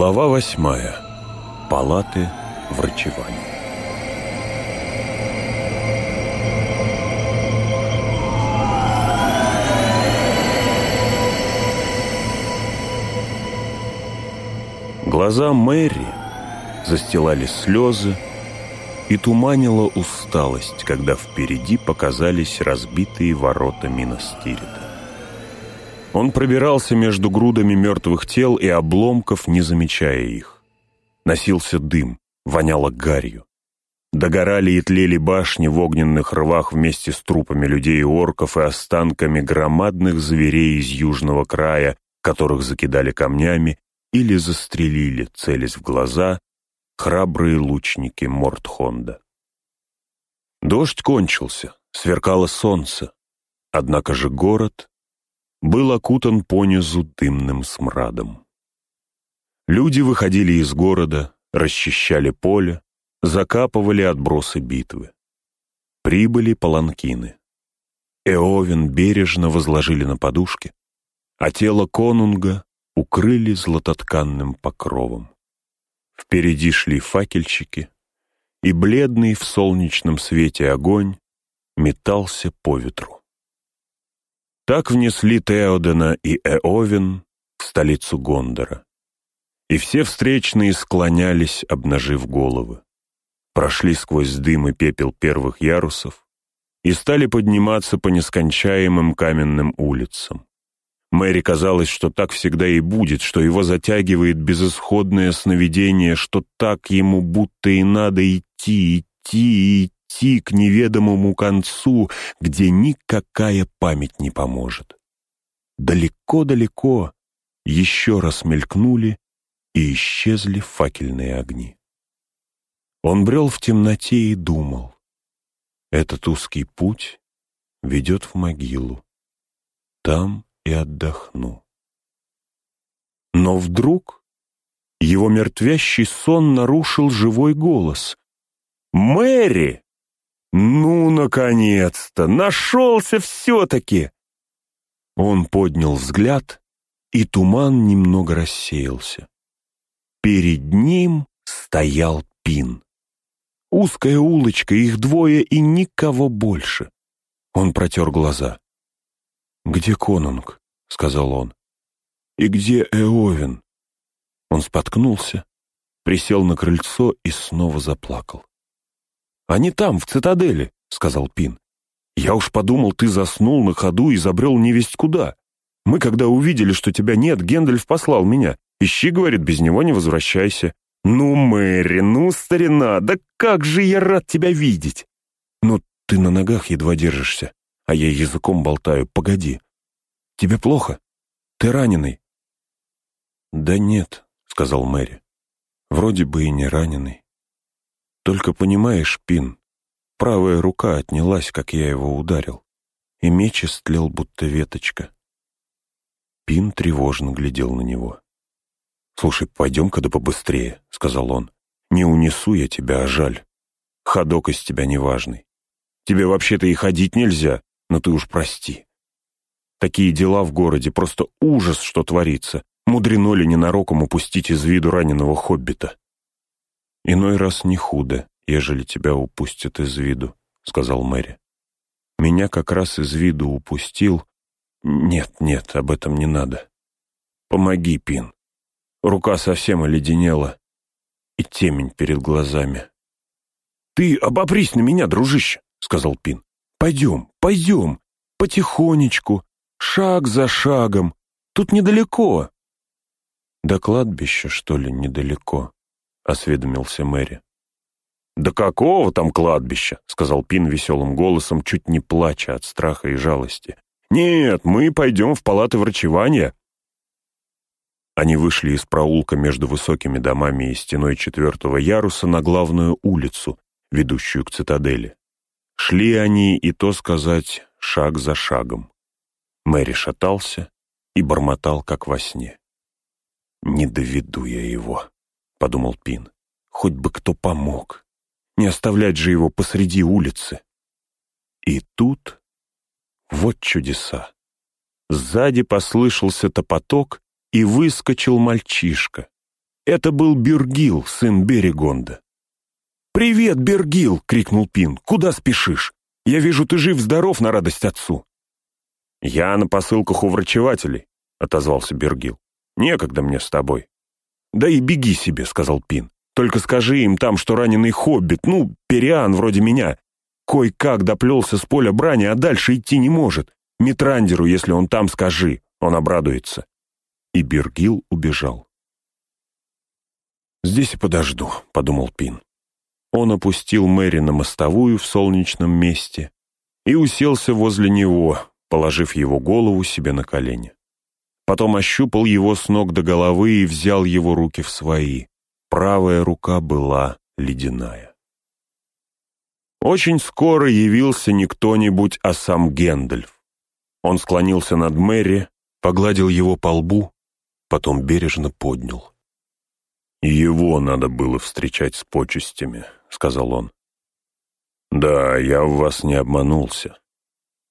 Глава восьмая. Палаты врачевания. Глаза Мэри застилали слезы и туманила усталость, когда впереди показались разбитые ворота Миностирита. Он пробирался между грудами мертвых тел и обломков, не замечая их. Носился дым, воняло гарью. Догорали и тлели башни в огненных рвах вместе с трупами людей и орков и останками громадных зверей из южного края, которых закидали камнями или застрелили, целясь в глаза, храбрые лучники Мортхонда. Дождь кончился, сверкало солнце, однако же город был окутан понизу дымным смрадом. Люди выходили из города, расчищали поле, закапывали отбросы битвы. Прибыли паланкины. Эовен бережно возложили на подушки, а тело конунга укрыли златотканным покровом. Впереди шли факельщики, и бледный в солнечном свете огонь метался по ветру. Так внесли Теодена и Эовен в столицу Гондора. И все встречные склонялись, обнажив головы. Прошли сквозь дым и пепел первых ярусов и стали подниматься по нескончаемым каменным улицам. Мэри казалось, что так всегда и будет, что его затягивает безысходное сновидение, что так ему будто и надо идти, идти, идти идти к неведомому концу, где никакая память не поможет. Далеко-далеко еще раз мелькнули и исчезли факельные огни. Он брел в темноте и думал. Этот узкий путь ведет в могилу. Там и отдохну. Но вдруг его мертвящий сон нарушил живой голос. «Мэри!» «Ну, наконец-то! Нашелся все-таки!» Он поднял взгляд, и туман немного рассеялся. Перед ним стоял Пин. Узкая улочка, их двое и никого больше. Он протер глаза. «Где конунг?» — сказал он. «И где Эовен?» Он споткнулся, присел на крыльцо и снова заплакал. «Они там, в цитадели», — сказал Пин. «Я уж подумал, ты заснул на ходу и забрел невесть куда. Мы, когда увидели, что тебя нет, Гендальф послал меня. Ищи, говорит, без него не возвращайся. Ну, Мэри, ну, старина, да как же я рад тебя видеть!» «Ну, ты на ногах едва держишься, а я языком болтаю. Погоди. Тебе плохо? Ты раненый?» «Да нет», — сказал Мэри. «Вроде бы и не раненый. Только понимаешь, Пин, правая рука отнялась, как я его ударил, и меч истлел, будто веточка. Пин тревожно глядел на него. «Слушай, пойдем-ка да побыстрее», — сказал он. «Не унесу я тебя, а жаль. Ходок из тебя неважный. Тебе вообще-то и ходить нельзя, но ты уж прости. Такие дела в городе, просто ужас, что творится. Мудрено ли ненароком упустить из виду раненого хоббита?» «Иной раз не худо, ежели тебя упустят из виду», — сказал Мэри. «Меня как раз из виду упустил. Нет, нет, об этом не надо. Помоги, Пин. Рука совсем оледенела, и темень перед глазами». «Ты обопрись на меня, дружище», — сказал Пин. «Пойдем, пойдем, потихонечку, шаг за шагом. Тут недалеко». «До кладбища, что ли, недалеко?» — осведомился Мэри. «Да какого там кладбища?» — сказал Пин веселым голосом, чуть не плача от страха и жалости. «Нет, мы пойдем в палаты врачевания». Они вышли из проулка между высокими домами и стеной четвертого яруса на главную улицу, ведущую к цитадели. Шли они, и то сказать, шаг за шагом. Мэри шатался и бормотал, как во сне. «Не доведу я его», — подумал Пин. «Хоть бы кто помог. Не оставлять же его посреди улицы». И тут... Вот чудеса. Сзади послышался топоток, и выскочил мальчишка. Это был Бергил, сын Берегонда. «Привет, Бергил!» — крикнул Пин. «Куда спешишь? Я вижу, ты жив-здоров на радость отцу». «Я на посылках у врачевателей», — отозвался Бергил. «Некогда мне с тобой». «Да и беги себе», — сказал Пин. «Только скажи им там, что раненый хоббит, ну, периан вроде меня, кой-как доплелся с поля брани, а дальше идти не может. Митрандеру, если он там, скажи, он обрадуется». И Бергил убежал. «Здесь и подожду», — подумал Пин. Он опустил Мэри на мостовую в солнечном месте и уселся возле него, положив его голову себе на колени. Потом ощупал его с ног до головы и взял его руки в свои. Правая рука была ледяная. Очень скоро явился не кто-нибудь, а сам Гендальф. Он склонился над Мэри, погладил его по лбу, потом бережно поднял. «Его надо было встречать с почестями», — сказал он. «Да, я в вас не обманулся.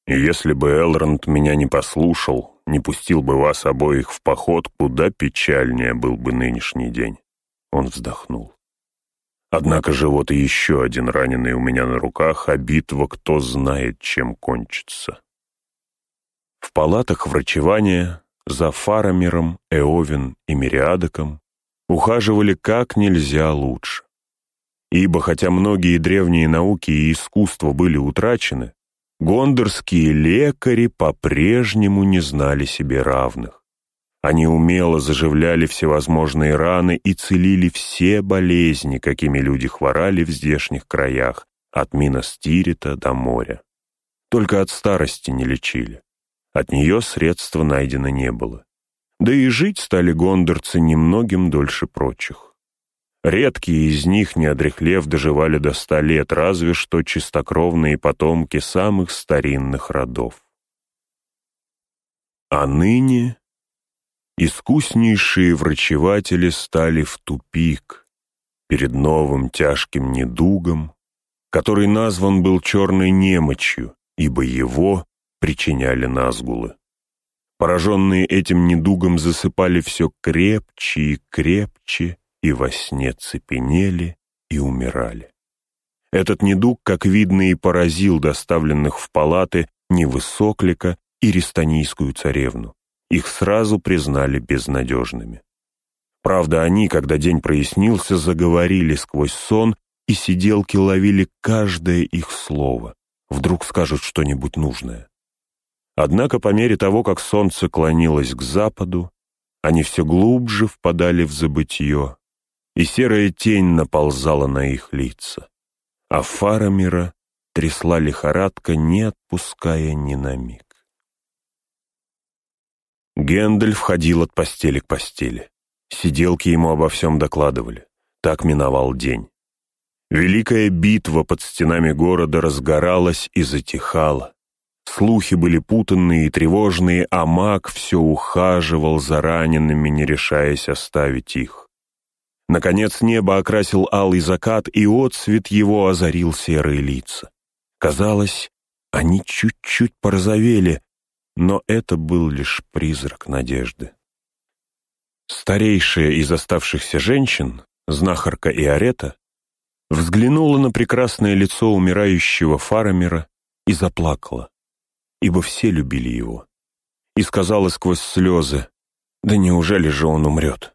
И если бы Элронд меня не послушал, не пустил бы вас обоих в поход, куда печальнее был бы нынешний день». Он вздохнул. «Однако же вот и еще один раненый у меня на руках, а битва кто знает, чем кончится». В палатах врачевания за Фарамиром, Эовин и Мириадоком ухаживали как нельзя лучше. Ибо хотя многие древние науки и искусства были утрачены, гондорские лекари по-прежнему не знали себе равных. Они умело заживляли всевозможные раны и целили все болезни, какими люди хворали в здешних краях, от Минастирита до моря. Только от старости не лечили. От нее средства найдено не было. Да и жить стали гондорцы немногим дольше прочих. Редкие из них, не одрехлев, доживали до ста лет, разве что чистокровные потомки самых старинных родов. А ныне искуснейшие врачеватели стали в тупик перед новым тяжким недугом, который назван был черной немочью, ибо его причиняли назгулы. Пораженные этим недугом засыпали все крепче и крепче, и во сне цепенели и умирали. Этот недуг, как видно, и поразил доставленных в палаты Невысоклика и Рестанийскую царевну. Их сразу признали безнадежными. Правда, они, когда день прояснился, заговорили сквозь сон, и сиделки ловили каждое их слово. Вдруг скажут что-нибудь нужное. Однако по мере того, как солнце клонилось к западу, они все глубже впадали в забытье, и серая тень наползала на их лица, а Фарамира трясла лихорадка, не отпуская ни на миг. Гендель входил от постели к постели. Сиделки ему обо всем докладывали. Так миновал день. Великая битва под стенами города разгоралась и затихала. Слухи были путанные и тревожные, а маг все ухаживал за ранеными, не решаясь оставить их. Наконец небо окрасил алый закат, и отсвет его озарил серые лица. Казалось, они чуть-чуть порозовели, но это был лишь призрак надежды. Старейшая из оставшихся женщин, знахарка Иорета, взглянула на прекрасное лицо умирающего Фарамира и заплакала ибо все любили его. И сказала сквозь слезы, «Да неужели же он умрет?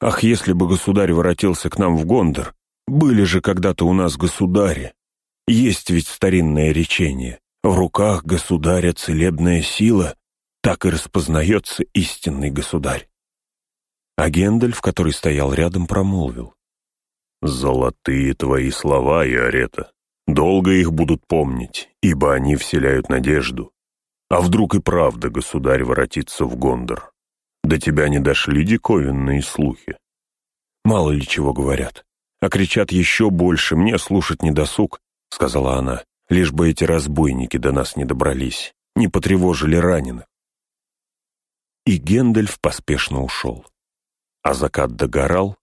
Ах, если бы государь воротился к нам в Гондор! Были же когда-то у нас государи! Есть ведь старинное речение, в руках государя целебная сила, так и распознается истинный государь». А Гендальф, который стоял рядом, промолвил. «Золотые твои слова, Иорета. Долго их будут помнить, ибо они вселяют надежду. А вдруг и правда государь воротится в Гондор? До тебя не дошли диковинные слухи? Мало ли чего говорят. А кричат еще больше, мне слушать не досуг, сказала она, лишь бы эти разбойники до нас не добрались, не потревожили раненых. И Гендальф поспешно ушел. А закат догорал,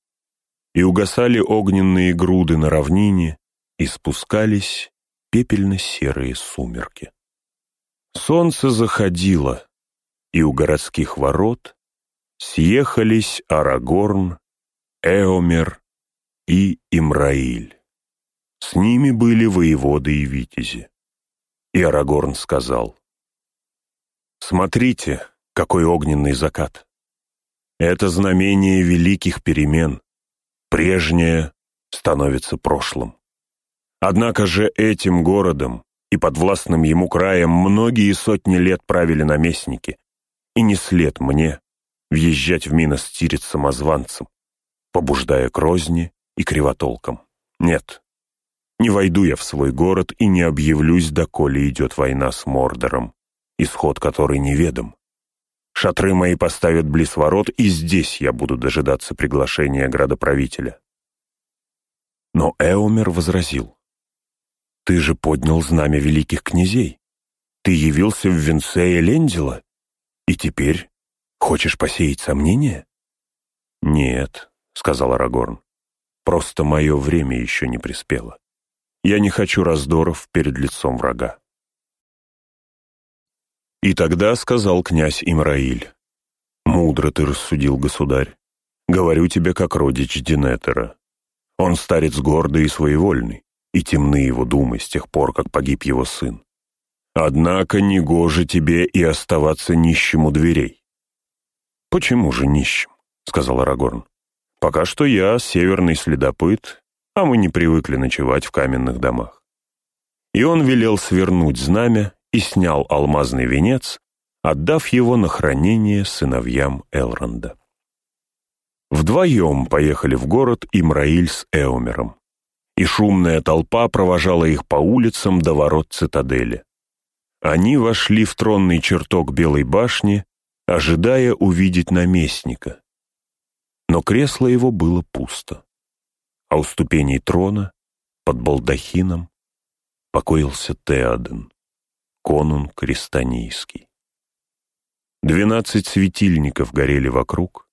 и угасали огненные груды на равнине, и спускались пепельно-серые сумерки. Солнце заходило, и у городских ворот съехались Арагорн Эомер и Имраиль. С ними были воеводы и витязи. И Арагорн сказал, «Смотрите, какой огненный закат! Это знамение великих перемен. Прежнее становится прошлым. Однако же этим городом и подвластным ему краем многие сотни лет правили наместники, и не след мне въезжать в Минос Тирит самозванцем, побуждая к розни и кривотолкам. Нет, не войду я в свой город и не объявлюсь, доколе идет война с Мордором, исход которой неведом. Шатры мои поставят близ ворот, и здесь я буду дожидаться приглашения градоправителя. Но Эомер возразил. «Ты же поднял знамя великих князей. Ты явился в венце Элендила, и теперь хочешь посеять сомнения?» «Нет», — сказал Арагорн, — «просто мое время еще не приспело. Я не хочу раздоров перед лицом врага». И тогда сказал князь Имраиль, «Мудро ты рассудил, государь. Говорю тебе, как родич Динетера. Он старец гордый и своевольный, и темны его думы с тех пор, как погиб его сын. Однако негоже тебе и оставаться нищим у дверей». «Почему же нищим?» — сказал Арагорн. «Пока что я северный следопыт, а мы не привыкли ночевать в каменных домах». И он велел свернуть знамя и снял алмазный венец, отдав его на хранение сыновьям Элронда. Вдвоем поехали в город Имраиль с Эомером, и шумная толпа провожала их по улицам до ворот цитадели. Они вошли в тронный чертог Белой башни, ожидая увидеть наместника. Но кресло его было пусто, а у ступеней трона, под балдахином, покоился Теоден конунг Крестанийский. Двенадцать светильников горели вокруг,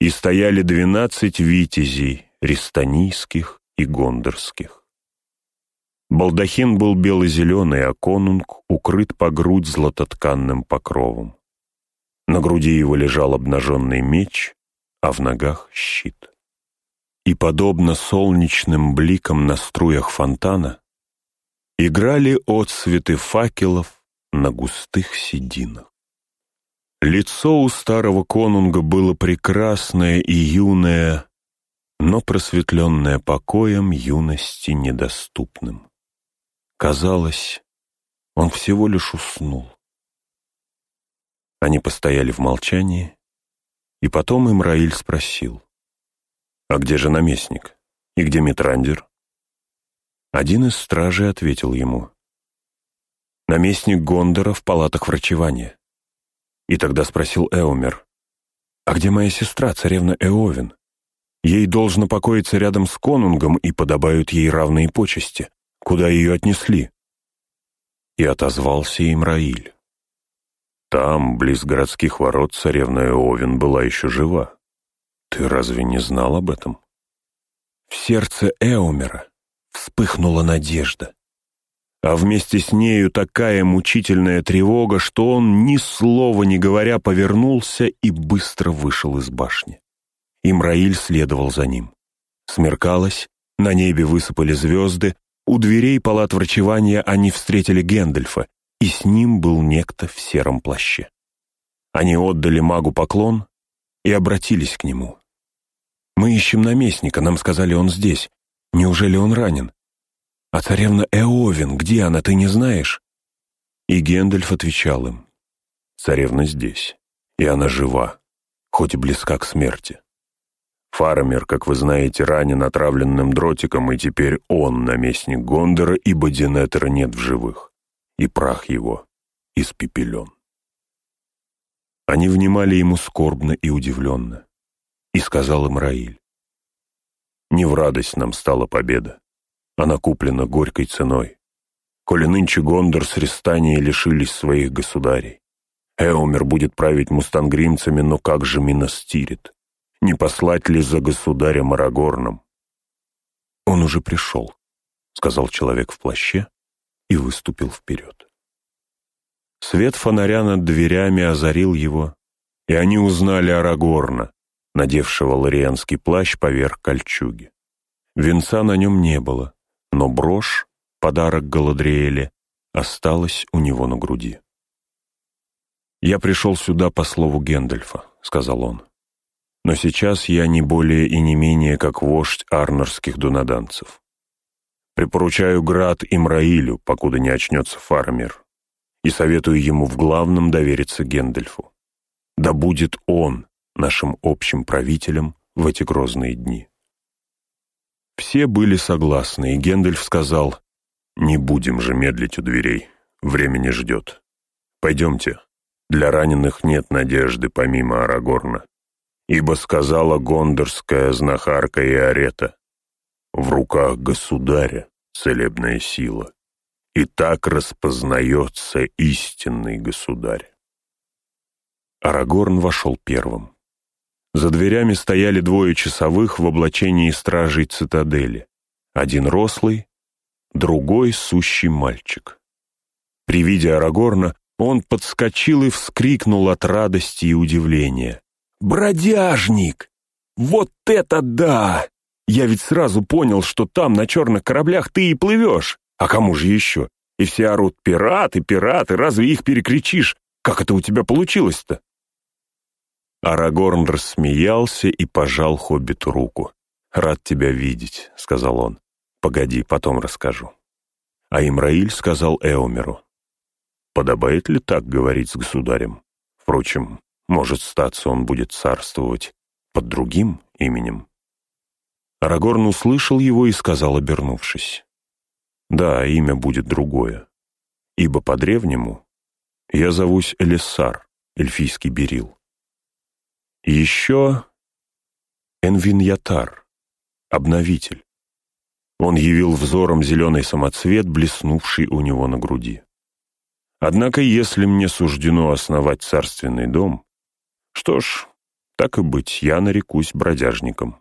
и стояли двенадцать витязей рестанийских и гондорских. Балдахин был бело-зеленый, а конунг укрыт по грудь златотканным покровом. На груди его лежал обнаженный меч, а в ногах — щит. И, подобно солнечным бликам на струях фонтана, играли отсветы факелов на густых сединах. Лицо у старого конунга было прекрасное и юное, но просветленное покоем юности недоступным. Казалось, он всего лишь уснул. Они постояли в молчании, и потом Имраиль спросил, «А где же наместник? И где Митрандер?» Один из стражей ответил ему. Наместник Гондора в палатах врачевания. И тогда спросил Эомер, «А где моя сестра, царевна Эовин? Ей должно покоиться рядом с конунгом, и подобают ей равные почести. Куда ее отнесли?» И отозвался Имраиль. «Там, близ городских ворот, царевна Эовин была еще жива. Ты разве не знал об этом?» В сердце Эомера вспыхнула надежда. А вместе с нею такая мучительная тревога, что он, ни слова не говоря, повернулся и быстро вышел из башни. Имраиль следовал за ним. Смеркалось, на небе высыпали звезды, у дверей палат врачевания они встретили Гэндальфа, и с ним был некто в сером плаще. Они отдали магу поклон и обратились к нему. «Мы ищем наместника, нам сказали, он здесь. Неужели он ранен? А царевна Эовин, где она, ты не знаешь? И Гендальф отвечал им. Царевна здесь, и она жива, хоть и близка к смерти. Фарамир, как вы знаете, ранен отравленным дротиком, и теперь он наместник Гондора, ибо Динетера нет в живых, и прах его испепелен. Они внимали ему скорбно и удивленно, и сказал им Раиль. Не в радость нам стала победа. Она куплена горькой ценой. Коли нынче Гондор с Рестанией лишились своих государей. Эумер будет править мустангримцами, но как же Миностирит? Не послать ли за государем Арагорном? Он уже пришел, сказал человек в плаще и выступил вперед. Свет фонаря над дверями озарил его, и они узнали Арагорна, надевшего лорианский плащ поверх кольчуги. Венца на нем не было, но брошь, подарок Галадриэле, осталась у него на груди. «Я пришел сюда по слову Гендальфа», — сказал он. «Но сейчас я не более и не менее как вождь арнорских дунаданцев. Припоручаю град Имраилю, покуда не очнется Фармер, и советую ему в главном довериться Гендальфу. Да будет он нашим общим правителем в эти грозные дни». Все были согласны, и Гендальф сказал, «Не будем же медлить у дверей, время не ждет. Пойдемте, для раненых нет надежды помимо Арагорна. Ибо сказала гондорская знахарка и арета, в руках государя целебная сила, и так распознается истинный государь. Арагорн вошел первым. За дверями стояли двое часовых в облачении стражей цитадели. Один рослый, другой сущий мальчик. При виде Арагорна он подскочил и вскрикнул от радости и удивления. «Бродяжник! Вот это да! Я ведь сразу понял, что там, на черных кораблях, ты и плывешь. А кому же еще? И все орут «пираты, пираты», разве их перекричишь? Как это у тебя получилось-то?» Арагорн рассмеялся и пожал хоббиту руку. «Рад тебя видеть», — сказал он. «Погоди, потом расскажу». А Имраиль сказал Эомеру. Подобает ли так говорить с государем? Впрочем, может статься, он будет царствовать под другим именем. Арагорн услышал его и сказал, обернувшись. «Да, имя будет другое, ибо по-древнему я зовусь Элиссар, эльфийский берил. Еще Энвиньятар, обновитель. Он явил взором зеленый самоцвет, блеснувший у него на груди. Однако, если мне суждено основать царственный дом, что ж, так и быть, я нарекусь бродяжником.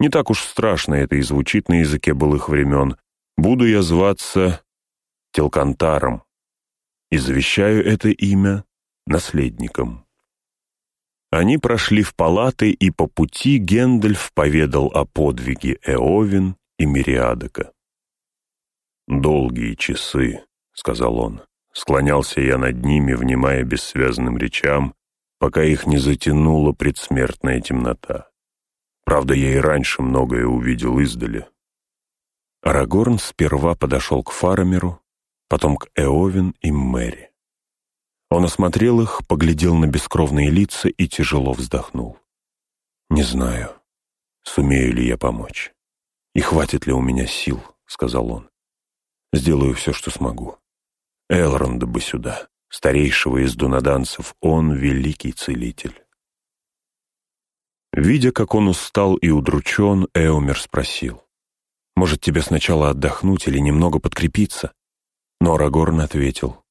Не так уж страшно это и звучит на языке былых времен. Буду я зваться Телкантаром и завещаю это имя наследникам. Они прошли в палаты, и по пути Гендальф поведал о подвиге Эовин и Мириадока. «Долгие часы», — сказал он. Склонялся я над ними, внимая бессвязным речам, пока их не затянула предсмертная темнота. Правда, я и раньше многое увидел издали. Арагорн сперва подошел к Фарамеру, потом к Эовин и Мэри. Он осмотрел их, поглядел на бескровные лица и тяжело вздохнул. «Не знаю, сумею ли я помочь. И хватит ли у меня сил», — сказал он. «Сделаю все, что смогу. Элронда бы сюда, старейшего из дунаданцев, он великий целитель. Видя, как он устал и удручен, Эомер спросил, «Может, тебе сначала отдохнуть или немного подкрепиться?» Но Арагорн ответил,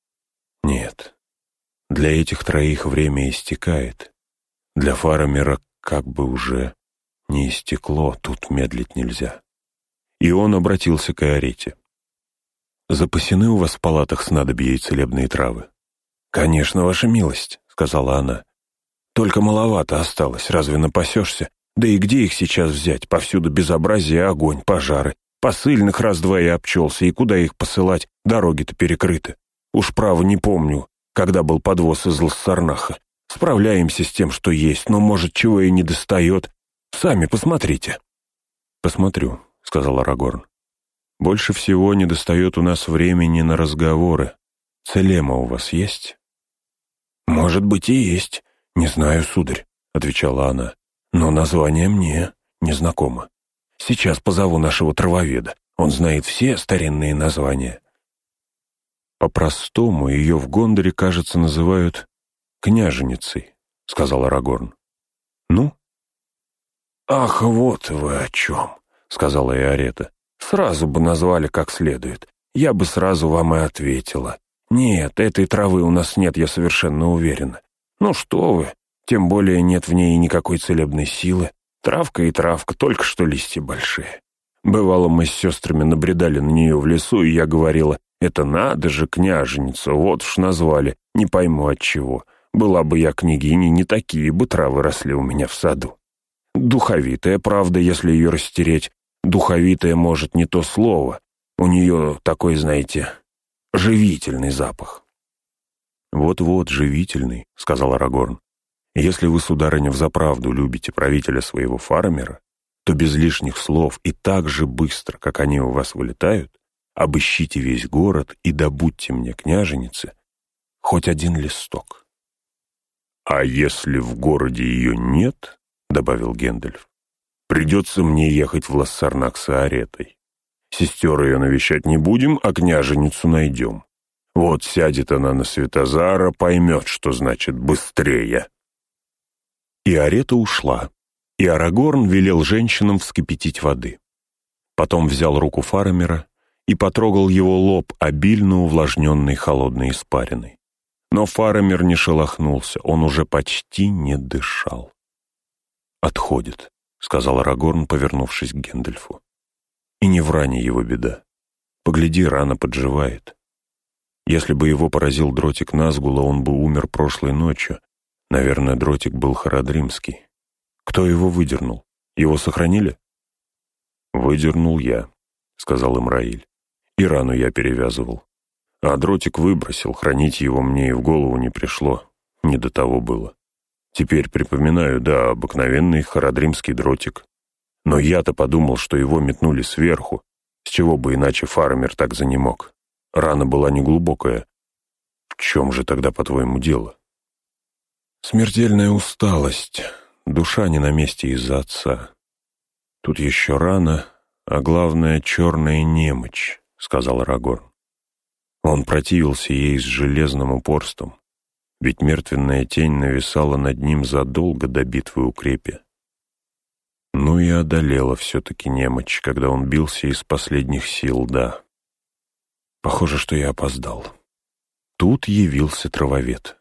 «Нет, для этих троих время истекает. Для Фарамера как бы уже не истекло, тут медлить нельзя». И он обратился к Эорете. «Запасены у вас в палатах снадобья и целебные травы?» «Конечно, ваша милость», — сказала она. «Только маловато осталось, разве напасешься? Да и где их сейчас взять? Повсюду безобразие, огонь, пожары. Посыльных раз-два и обчелся, и куда их посылать? Дороги-то перекрыты. Уж право не помню, когда был подвоз из Лассарнаха. Справляемся с тем, что есть, но, может, чего и не достает. Сами посмотрите». «Посмотрю», — сказал Арагорн. Больше всего недостает у нас времени на разговоры. Целема у вас есть?» «Может быть и есть. Не знаю, сударь», — отвечала она. «Но название мне незнакомо. Сейчас позову нашего травоведа. Он знает все старинные названия». «По-простому ее в Гондоре, кажется, называют княженицей», — сказал Арагорн. «Ну?» «Ах, вот вы о чем», — сказала Иорета. Сразу бы назвали как следует. Я бы сразу вам и ответила. Нет, этой травы у нас нет, я совершенно уверена. Ну что вы, тем более нет в ней никакой целебной силы. Травка и травка, только что листья большие. Бывало, мы с сестрами набредали на нее в лесу, и я говорила, это надо же, княженица, вот уж назвали, не пойму от чего. Была бы я княгиней, не такие бы травы росли у меня в саду. Духовитая, правда, если ее растереть. Духовитая, может, не то слово. У нее такой, знаете, живительный запах. «Вот-вот, живительный», — сказал Арагорн. «Если вы, сударыня, взаправду любите правителя своего фармера, то без лишних слов и так же быстро, как они у вас вылетают, обыщите весь город и добудьте мне, княженицы, хоть один листок». «А если в городе ее нет, — добавил Гендальф, — придется мне ехать в Лассарнак с Аретой. Сестер ее навещать не будем, а княженицу найдем. Вот сядет она на Светозара, поймет, что значит «быстрее». И Арета ушла, и Арагорн велел женщинам вскипятить воды. Потом взял руку Фарамера и потрогал его лоб, обильно увлажненный холодной испариной. Но Фарамир не шелохнулся, он уже почти не дышал. «Отходит», — сказал Арагорн, повернувшись к Гендельфу. «И не в ране его беда. Погляди, рана подживает. Если бы его поразил дротик Назгула, он бы умер прошлой ночью. Наверное, дротик был Харадримский. Кто его выдернул? Его сохранили?» «Выдернул я», — сказал Имраиль. «И рану я перевязывал. А дротик выбросил, хранить его мне и в голову не пришло. Не до того было. Теперь припоминаю, да, обыкновенный харадримский дротик. Но я-то подумал, что его метнули сверху. С чего бы иначе фармер так занемог? Рана была неглубокая. В чем же тогда, по-твоему, дело? Смертельная усталость. Душа не на месте из-за отца. Тут еще рана, а главное — черная немочь, — сказал Рагор. Он противился ей с железным упорством, ведь мертвенная тень нависала над ним задолго до битвы у крепи. Ну и одолела все-таки немочь, когда он бился из последних сил, да. Похоже, что я опоздал. Тут явился травовед.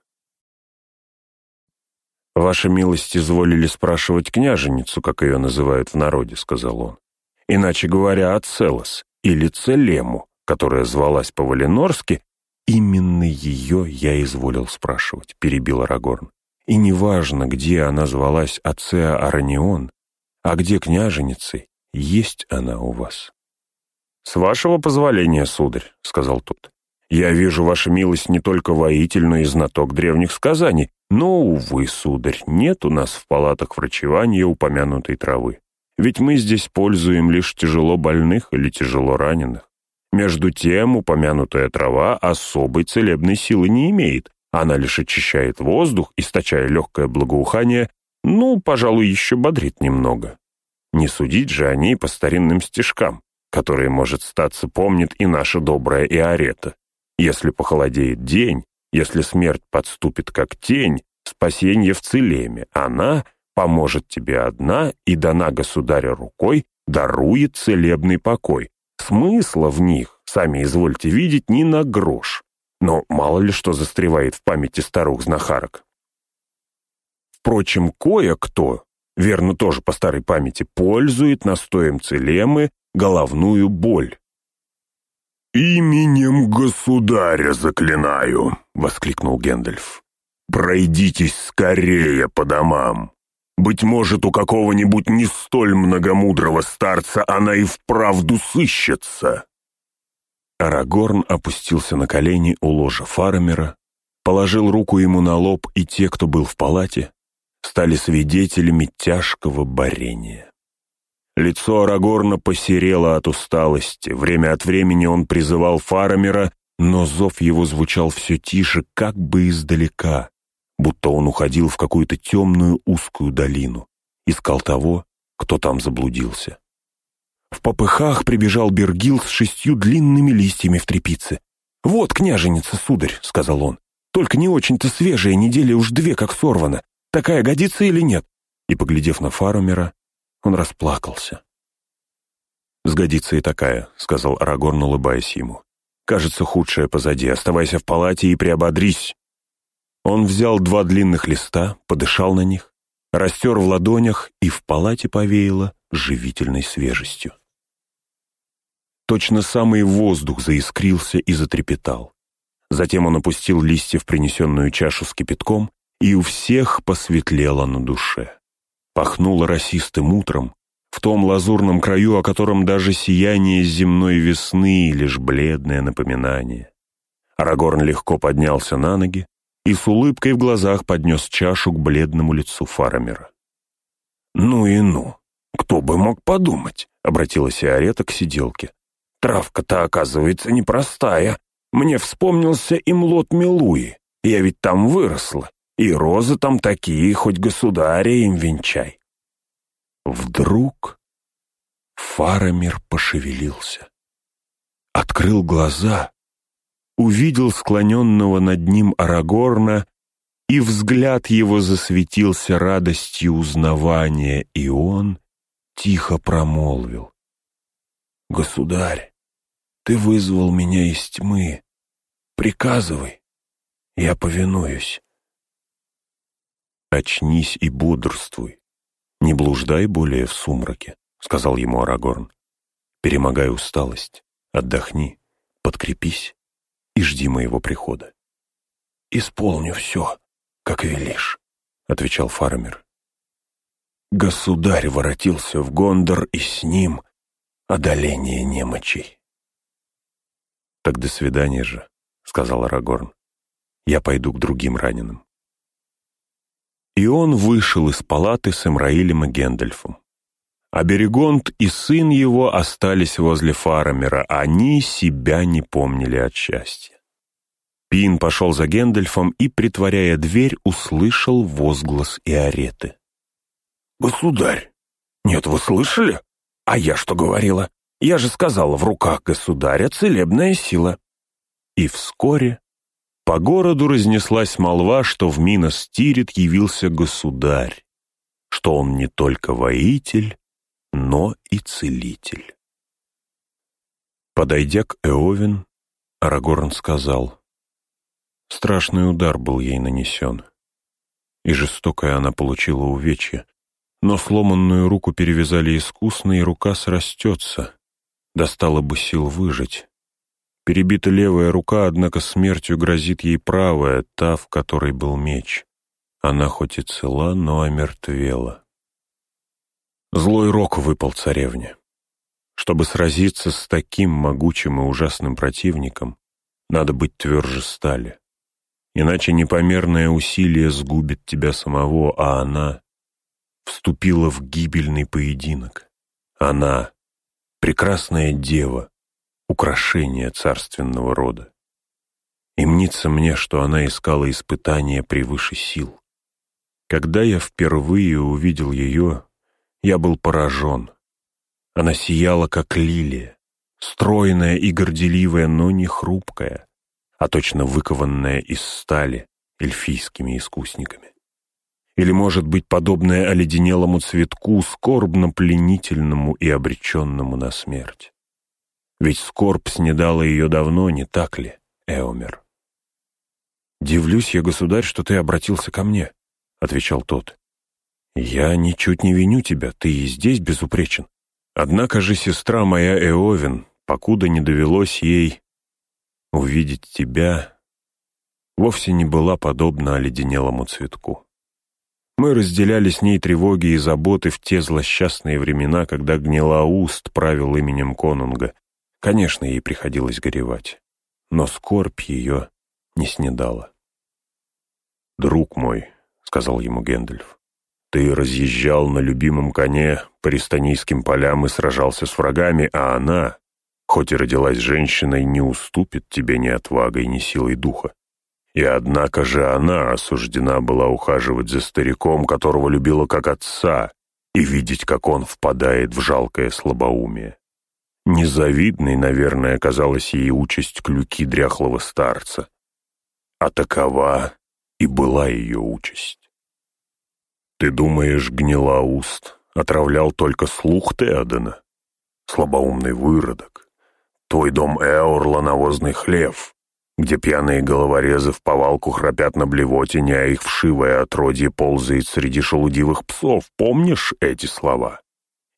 «Ваша милость изволили спрашивать княженицу, как ее называют в народе», — сказал он. «Иначе говоря, Ацелос или Целему, которая звалась по-валенорски, именно ее я изволил спрашивать, перебил Арагорн. И неважно, где она звалась Ацеа Аранион, а где княженицей, есть она у вас. «С вашего позволения, сударь», — сказал тот. «Я вижу, ваша милость не только воитель, но и знаток древних сказаний, но, увы, сударь, нет у нас в палатах врачевания упомянутой травы. Ведь мы здесь пользуем лишь тяжело больных или тяжело раненых. Между тем, упомянутая трава особой целебной силы не имеет. Она лишь очищает воздух, источая легкое благоухание, ну, пожалуй, еще бодрит немного. Не судить же о ней по старинным стишкам, которые, может, статься, помнит и наша добрая Иорета. Если похолодеет день, если смерть подступит как тень, спасенье в целеме, она поможет тебе одна и дана государя рукой, дарует целебный покой, Смысла в них, сами извольте видеть, ни на грош. Но мало ли что застревает в памяти старух-знахарок. Впрочем, кое-кто, верно тоже по старой памяти, пользует настоем целемы головную боль. «Именем государя заклинаю!» — воскликнул Гэндальф. «Пройдитесь скорее по домам!» Быть может, у какого-нибудь не столь многомудрого старца она и вправду сыщется. Арагорн опустился на колени у ложа Фарамера, положил руку ему на лоб, и те, кто был в палате, стали свидетелями тяжкого борения. Лицо Арагорна посерело от усталости, время от времени он призывал Фарамера, но зов его звучал все тише, как бы издалека, будто он уходил в какую-то темную узкую долину, искал того, кто там заблудился. В попыхах прибежал Бергил с шестью длинными листьями в трепице. «Вот, княженица, сударь», — сказал он, — «только не очень-то свежая, недели уж две как сорвана. Такая годится или нет?» И, поглядев на Фарумера, он расплакался. «Сгодится и такая», — сказал Арагорн, улыбаясь ему. «Кажется, худшее позади. Оставайся в палате и приободрись. Он взял два длинных листа, подышал на них, растер в ладонях и в палате повеяло живительной свежестью. Точно самый воздух заискрился и затрепетал. Затем он опустил листья в принесенную чашу с кипятком, и у всех посветлело на душе. Пахнуло росистым утром, в том лазурном краю, о котором даже сияние земной весны — лишь бледное напоминание. Арагорн легко поднялся на ноги и с улыбкой в глазах поднес чашу к бледному лицу Фарамера. «Ну и ну! Кто бы мог подумать?» — обратилась Иорета к сиделке. «Травка-то, оказывается, непростая. Мне вспомнился и млот Милуи. Я ведь там выросла. И розы там такие, хоть государя им венчай». Вдруг Фарамир пошевелился. Открыл глаза, увидел склоненного над ним Арагорна, и взгляд его засветился радостью узнавания, и он тихо промолвил. «Государь, ты вызвал меня из тьмы. Приказывай, я повинуюсь». «Очнись и бодрствуй. Не блуждай более в сумраке», — сказал ему Арагорн. «Перемогай усталость, отдохни, подкрепись и жди моего прихода». «Исполню все, как велишь», — отвечал фармер. Государь воротился в Гондор, и с ним одоление немочей. «Так до свидания же», — сказал Арагорн. «Я пойду к другим раненым». И он вышел из палаты с Имраилем и Гендальфом. А Берегонд и сын его остались возле Фарамера, они себя не помнили от счастья. Пин пошел за Гендальфом и, притворяя дверь, услышал возглас Иореты. «Государь! Нет, вы слышали? А я что говорила? Я же сказала, в руках государя целебная сила». И вскоре по городу разнеслась молва, что в Минос-Тирит явился государь, что он не только воитель, но и целитель. Подойдя к Эовин, Арагорн сказал, страшный удар был ей нанесен, и жестокая она получила увечья, но сломанную руку перевязали искусно, и рука срастется, достало бы сил выжить. Перебита левая рука, однако смертью грозит ей правая, та, в которой был меч. Она хоть и цела, но омертвела. Злой рок выпал царевне. Чтобы сразиться с таким могучим и ужасным противником, надо быть тверже стали. Иначе непомерное усилие сгубит тебя самого, а она вступила в гибельный поединок. Она — прекрасная дева, украшение царственного рода. И мнится мне, что она искала испытания превыше сил. Когда я впервые увидел ее, я был поражен. Она сияла, как лилия, стройная и горделивая, но не хрупкая, а точно выкованная из стали эльфийскими искусниками. Или, может быть, подобная оледенелому цветку, скорбно пленительному и обреченному на смерть. Ведь скорбь снедала ее давно, не так ли, Эомер? «Дивлюсь я, государь, что ты обратился ко мне», — отвечал тот. «Я ничуть не виню тебя, ты и здесь безупречен. Однако же сестра моя Эовин, покуда не довелось ей увидеть тебя, вовсе не была подобна оледенелому цветку. Мы разделяли с ней тревоги и заботы в те злосчастные времена, когда Гнилауст правил именем Конунга, Конечно, ей приходилось горевать, но скорбь ее не снедала. «Друг мой», — сказал ему Гэндальф, — «ты разъезжал на любимом коне по рестонийским полям и сражался с врагами, а она, хоть и родилась женщиной, не уступит тебе ни отвагой, ни силой духа. И однако же она осуждена была ухаживать за стариком, которого любила как отца, и видеть, как он впадает в жалкое слабоумие. Незавидной, наверное, оказалась ей участь клюки дряхлого старца. А такова и была ее участь. Ты думаешь, гнила уст, отравлял только слух Теодена? Слабоумный выродок. Твой дом Эорла — навозный хлев, где пьяные головорезы в повалку храпят на блевотине, а их вшивое отродье ползает среди шелудивых псов. Помнишь эти слова?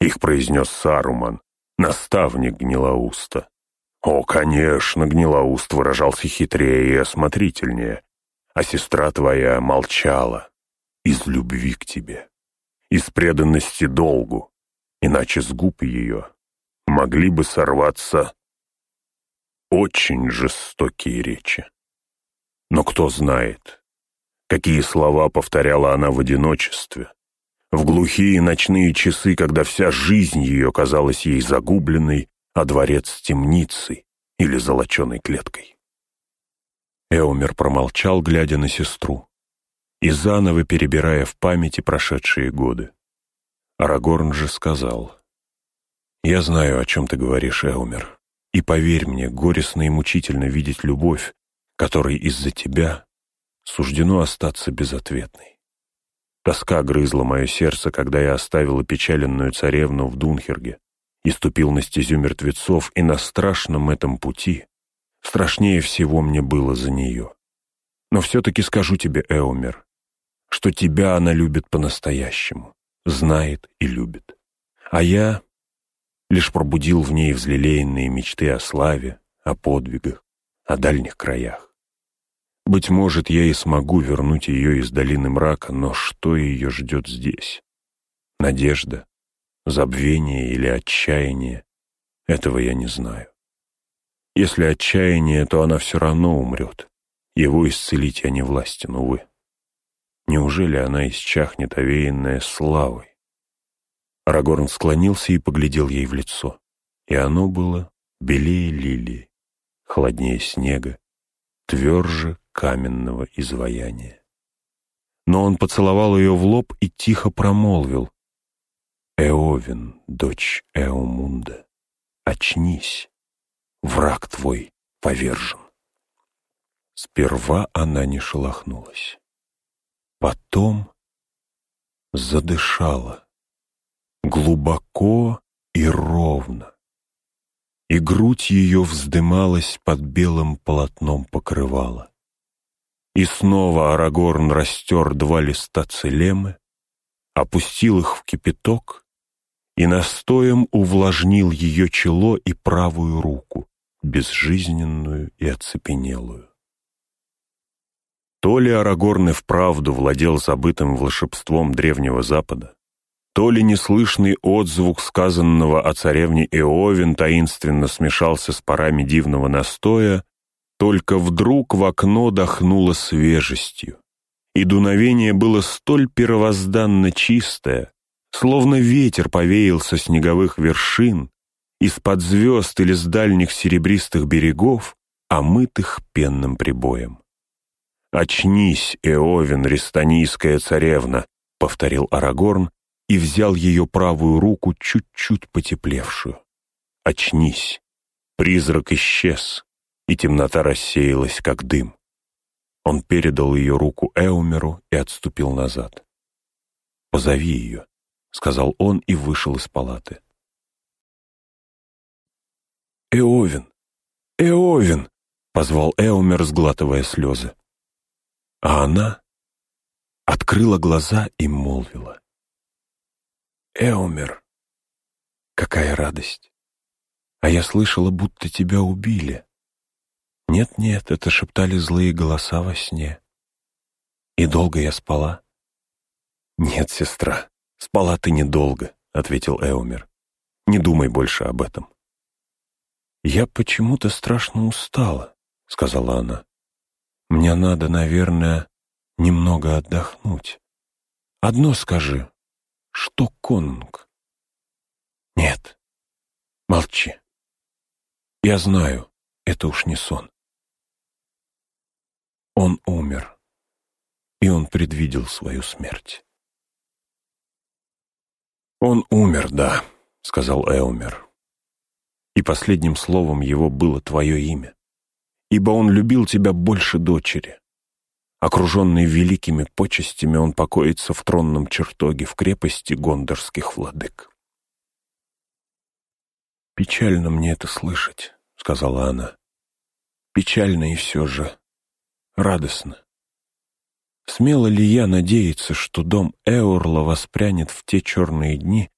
Их произнес Саруман, наставник Гнилоуста. О, конечно, Гнилоуст выражался хитрее и осмотрительнее, а сестра твоя молчала из любви к тебе. из преданности долгу, иначе с губ ее могли бы сорваться очень жестокие речи. Но кто знает, какие слова повторяла она в одиночестве, в глухие ночные часы, когда вся жизнь ее казалась ей загубленной, а дворец темницей или золоченой клеткой. Эомер промолчал, глядя на сестру, и заново перебирая в памяти прошедшие годы. Арагорн же сказал, «Я знаю, о чем ты говоришь, Эумер, и поверь мне, горестно и мучительно видеть любовь, которой из-за тебя суждено остаться безответной. Тоска грызла мое сердце, когда я оставил опечаленную царевну в Дунхерге и ступил на стезю мертвецов, и на страшном этом пути страшнее всего мне было за нее. Но все-таки скажу тебе, Эумер, что тебя она любит по-настоящему, знает и любит. А я лишь пробудил в ней взлелеянные мечты о славе, о подвигах, о дальних краях. Быть может, я и смогу вернуть ее из долины мрака, но что ее ждет здесь? Надежда, забвение или отчаяние? Этого я не знаю. Если отчаяние, то она все равно умрет. Его исцелить я не властен, увы. Неужели она исчахнет, овеянная славой? Арагорн склонился и поглядел ей в лицо. И оно было белее лилии, холоднее снега, тверже каменного изваяния. Но он поцеловал ее в лоб и тихо промолвил. «Эовин, дочь Эомунда, очнись, враг твой повержен». Сперва она не шелохнулась. Потом задышала глубоко и ровно, и грудь ее вздымалась под белым полотном покрывала. И снова Арагорн растер два листа целемы, опустил их в кипяток и настоем увлажнил ее чело и правую руку, безжизненную и оцепенелую. То ли Арагорн и вправду владел забытым волшебством Древнего Запада, то ли неслышный отзвук сказанного о царевне Иовин таинственно смешался с парами дивного настоя, только вдруг в окно дохнуло свежестью, и дуновение было столь первозданно чистое, словно ветер повеял со снеговых вершин, из-под звезд или с дальних серебристых берегов, омытых пенным прибоем. «Очнись, Эовин, рестанийская царевна», — повторил Арагорн и взял ее правую руку, чуть-чуть потеплевшую. «Очнись! Призрак исчез, и темнота рассеялась, как дым». Он передал ее руку Эумеру и отступил назад. «Позови ее», — сказал он и вышел из палаты. «Эовин! Эовин!» — позвал Эумер, сглатывая слезы. А она открыла глаза и молвила. «Эумер, какая радость! А я слышала, будто тебя убили. Нет-нет, это шептали злые голоса во сне. И долго я спала?» «Нет, сестра, спала ты недолго», — ответил Эумер. «Не думай больше об этом». «Я почему-то страшно устала», — сказала она. Мне надо, наверное, немного отдохнуть. Одно скажи, что конунг? Нет, молчи. Я знаю, это уж не сон. Он умер, и он предвидел свою смерть. «Он умер, да», — сказал Эумер. И последним словом его было твое имя ибо он любил тебя больше дочери. Окруженный великими почестями, он покоится в тронном чертоге в крепости гондорских владык. «Печально мне это слышать», — сказала она. «Печально и все же радостно. Смело ли я надеяться, что дом Эорла воспрянет в те черные дни,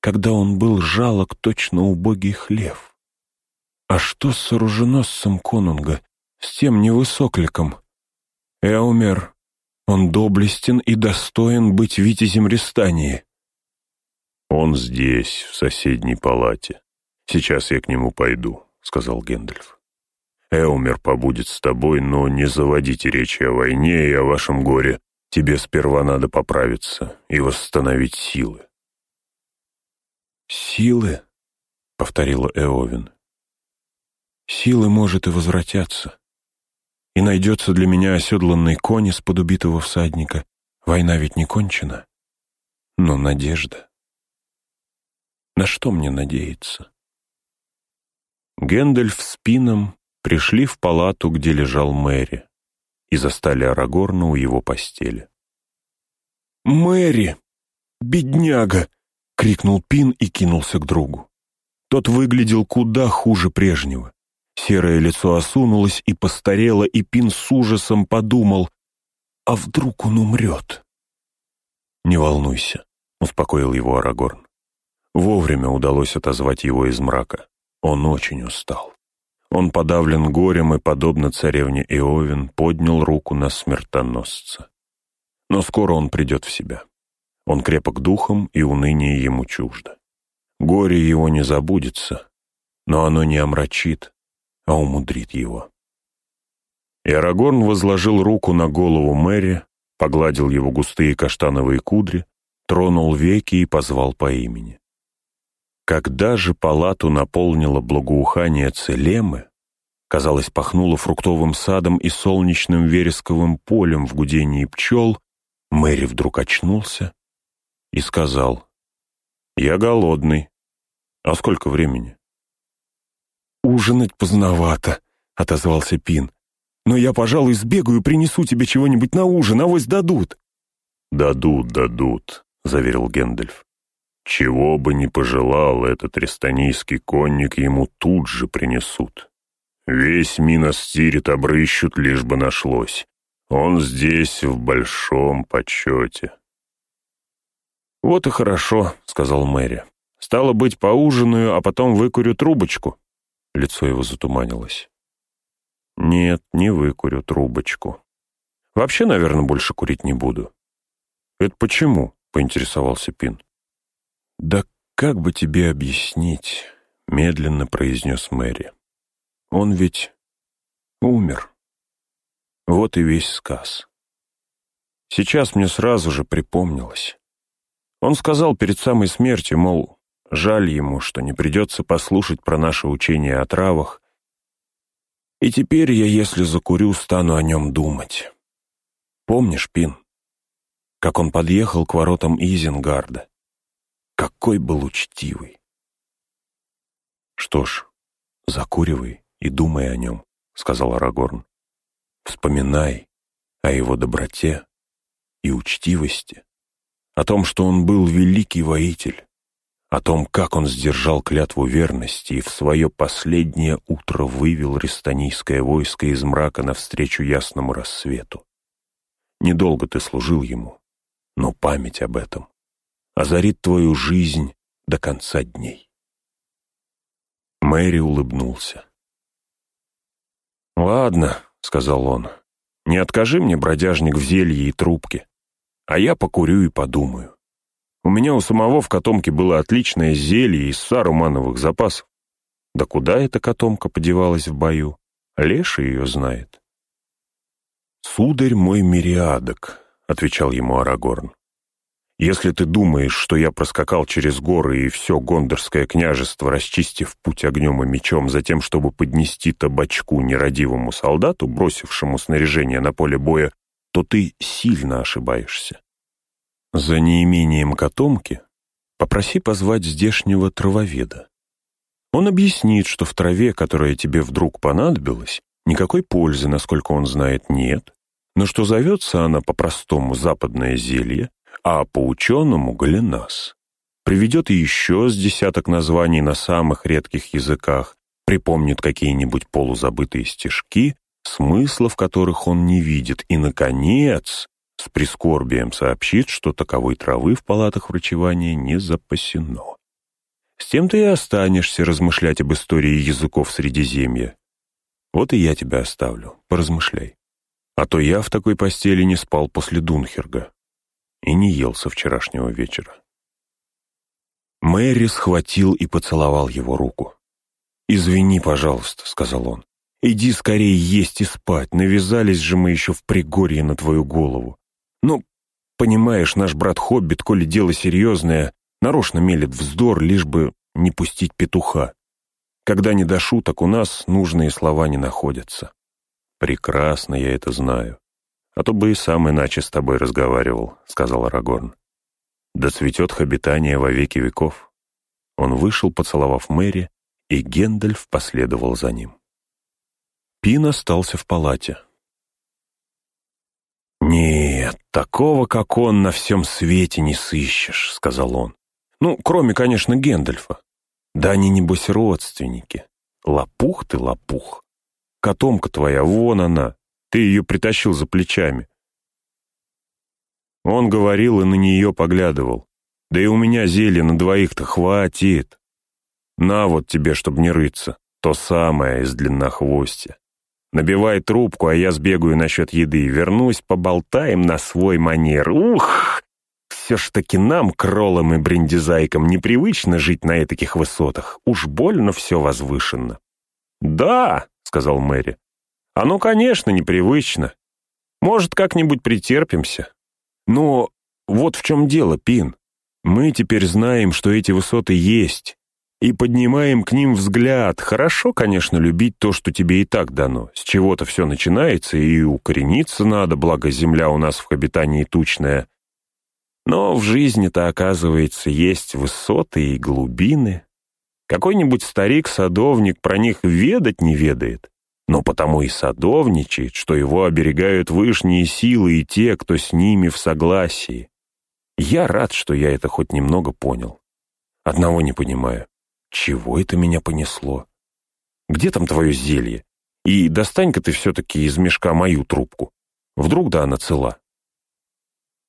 когда он был жалок точно убогий хлев? А что с оруженосцем конунга, с тем невысокликом? Эумер, он доблестен и достоин быть витязем Рестании. Он здесь, в соседней палате. Сейчас я к нему пойду, сказал Гендальф. Эумер побудет с тобой, но не заводите речи о войне и о вашем горе. Тебе сперва надо поправиться и восстановить силы. «Силы?» — повторила Эовин. «Силы, может, и возвратятся. И найдется для меня оседланный конь из-под убитого всадника. Война ведь не кончена. Но надежда. На что мне надеяться?» Гэндальф с Пином пришли в палату, где лежал Мэри, и застали Арагорна у его постели. «Мэри! Бедняга!» — крикнул Пин и кинулся к другу. Тот выглядел куда хуже прежнего. Серое лицо осунулось и постарело, и Пин с ужасом подумал, а вдруг он умрет? «Не волнуйся», — успокоил его Арагорн. Вовремя удалось отозвать его из мрака. Он очень устал. Он подавлен горем и, подобно царевне Иовин, поднял руку на смертоносца. Но скоро он придет в себя. Он крепок духом, и уныние ему чуждо. Горе его не забудется, но оно не омрачит, а умудрит его. И возложил руку на голову Мэри, погладил его густые каштановые кудри, тронул веки и позвал по имени. Когда же палату наполнило благоухание целемы, казалось, пахнуло фруктовым садом и солнечным вересковым полем в гудении пчел, Мэри вдруг очнулся и сказал, «Я голодный. А сколько времени?» «Ужинать поздновато», — отозвался Пин. «Но я, пожалуй, сбегаю и принесу тебе чего-нибудь на ужин, авось дадут». «Дадут, дадут», — заверил Гэндальф. Чего бы ни пожелал этот рестонийский конник, ему тут же принесут. Весь Миностирит обрыщут, лишь бы нашлось. Он здесь в большом почете. «Вот и хорошо», — сказал Мэри. «Стало быть, поужинаю, а потом выкурю трубочку». Лицо его затуманилось. «Нет, не выкурю трубочку. Вообще, наверное, больше курить не буду». «Это почему?» — поинтересовался Пин. «Да как бы тебе объяснить?» — медленно произнес Мэри. «Он ведь умер. Вот и весь сказ. Сейчас мне сразу же припомнилось. Он сказал перед самой смертью, мол, жаль ему, что не придется послушать про наше учение о травах, и теперь я, если закурю, стану о нем думать. Помнишь, Пин, как он подъехал к воротам Изенгарда? Какой был учтивый. Что ж, закуривай и думай о нем, сказал Арагорн. Вспоминай о его доброте и учтивости, о том, что он был великий воитель, о том, как он сдержал клятву верности и в свое последнее утро вывел рестанийское войско из мрака навстречу ясному рассвету. Недолго ты служил ему, но память об этом озарит твою жизнь до конца дней. Мэри улыбнулся. «Ладно», — сказал он, — «не откажи мне, бродяжник, в зелье и трубке, а я покурю и подумаю. У меня у самого в котомке было отличное зелье из сарумановых запасов. Да куда эта котомка подевалась в бою? Леша ее знает». «Сударь мой мириадок», — отвечал ему Арагорн. Если ты думаешь, что я проскакал через горы и все гондорское княжество, расчистив путь огнем и мечом за тем, чтобы поднести табачку нерадивому солдату, бросившему снаряжение на поле боя, то ты сильно ошибаешься. За неимением котомки попроси позвать здешнего травоведа. Он объяснит, что в траве, которая тебе вдруг понадобилась, никакой пользы, насколько он знает, нет, но что зовется она по-простому западное зелье, а по ученому — Галинас. Приведет еще с десяток названий на самых редких языках, припомнит какие-нибудь полузабытые стишки, смысла в которых он не видит, и, наконец, с прискорбием сообщит, что таковой травы в палатах врачевания не запасено. С тем ты и останешься размышлять об истории языков Средиземья. Вот и я тебя оставлю, поразмышляй. А то я в такой постели не спал после Дунхерга и не ел со вчерашнего вечера. Мэри схватил и поцеловал его руку. «Извини, пожалуйста», — сказал он. «Иди скорее есть и спать, навязались же мы еще в пригорье на твою голову. Ну, понимаешь, наш брат Хоббит, коли дело серьезное, нарочно мелет вздор, лишь бы не пустить петуха. Когда не до шуток, у нас нужные слова не находятся. Прекрасно я это знаю. А то бы и сам иначе с тобой разговаривал», — сказал Арагорн. «Да цветет хобитание во веки веков». Он вышел, поцеловав Мэри, и Гендальф последовал за ним. Пин остался в палате. «Нет, такого, как он, на всем свете не сыщешь», — сказал он. «Ну, кроме, конечно, Гендальфа. Да они, небось, родственники. Лопух ты, лопух. Котомка твоя, вон она. Ты ее притащил за плечами». Он говорил и на нее поглядывал. «Да и у меня зелья на двоих-то хватит. На вот тебе, чтобы не рыться. То самое из длиннохвостя. Набивай трубку, а я сбегаю насчет еды. Вернусь, поболтаем на свой манер. Ух! Все ж таки нам, кролам и брендизайкам, непривычно жить на этих высотах. Уж больно все возвышенно. «Да», — сказал Мэри. «Оно, конечно, непривычно. Может, как-нибудь претерпимся. Но вот в чем дело, Пин. Мы теперь знаем, что эти высоты есть, и поднимаем к ним взгляд. Хорошо, конечно, любить то, что тебе и так дано. С чего-то все начинается, и укорениться надо, благо земля у нас в обитании тучная. Но в жизни-то, оказывается, есть высоты и глубины. Какой-нибудь старик-садовник про них ведать не ведает, но потому и садовничает, что его оберегают вышние силы и те, кто с ними в согласии. Я рад, что я это хоть немного понял. Одного не понимаю. Чего это меня понесло? Где там твое зелье? И достань-ка ты все-таки из мешка мою трубку. Вдруг да она цела.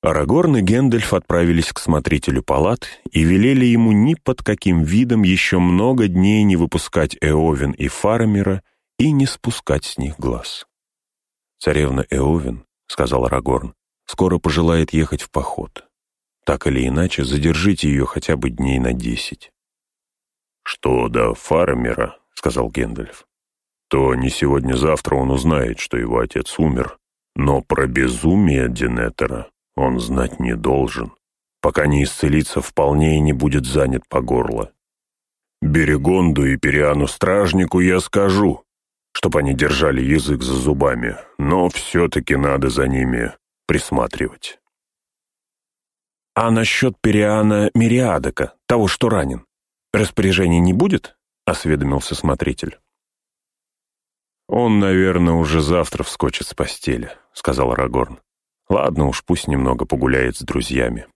Арагорн и Гэндальф отправились к смотрителю палат и велели ему ни под каким видом еще много дней не выпускать Эовен и Фарамира и не спускать с них глаз. «Царевна Эовен», — сказал Арагорн, — «скоро пожелает ехать в поход. Так или иначе, задержите ее хотя бы дней на десять. «Что до фармера», — сказал Гендальф, «то не сегодня-завтра он узнает, что его отец умер, но про безумие Денетера он знать не должен, пока не исцелится вполне и не будет занят по горло. Берегонду и Периану-стражнику я скажу, чтоб они держали язык за зубами, но все-таки надо за ними присматривать». «А насчет Периана Мириадока, того, что ранен?» «Распоряжений не будет?» — осведомился смотритель. «Он, наверное, уже завтра вскочит с постели», — сказал Арагорн. «Ладно уж, пусть немного погуляет с друзьями».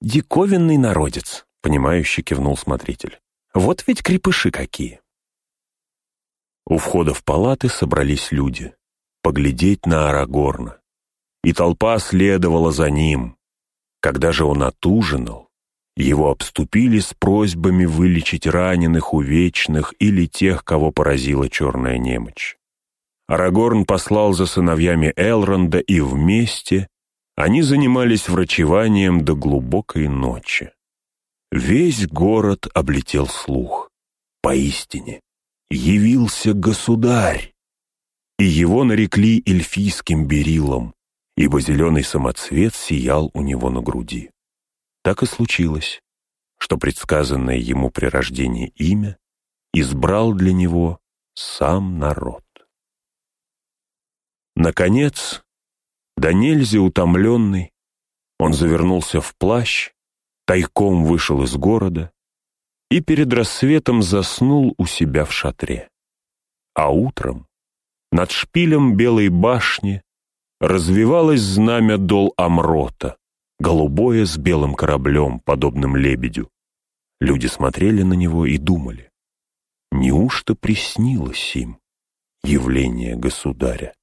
«Диковинный народец», — понимающе кивнул смотритель. «Вот ведь крепыши какие!» У входа в палаты собрались люди. Поглядеть на Арагорна. И толпа следовала за ним. Когда же он отужинал, его обступили с просьбами вылечить раненых, увечных или тех, кого поразила черная немочь. Арагорн послал за сыновьями Элронда, и вместе они занимались врачеванием до глубокой ночи. Весь город облетел слух. Поистине, явился государь. И его нарекли эльфийским берилом, ибо зеленый самоцвет сиял у него на груди. Так и случилось, что предсказанное ему при рождении имя избрал для него сам народ. Наконец, да нельзя утомленный, он завернулся в плащ, тайком вышел из города и перед рассветом заснул у себя в шатре. А утром над шпилем Белой башни развивалось знамя дол Амрота, голубое с белым кораблем, подобным лебедю. Люди смотрели на него и думали, неужто приснилось им явление государя?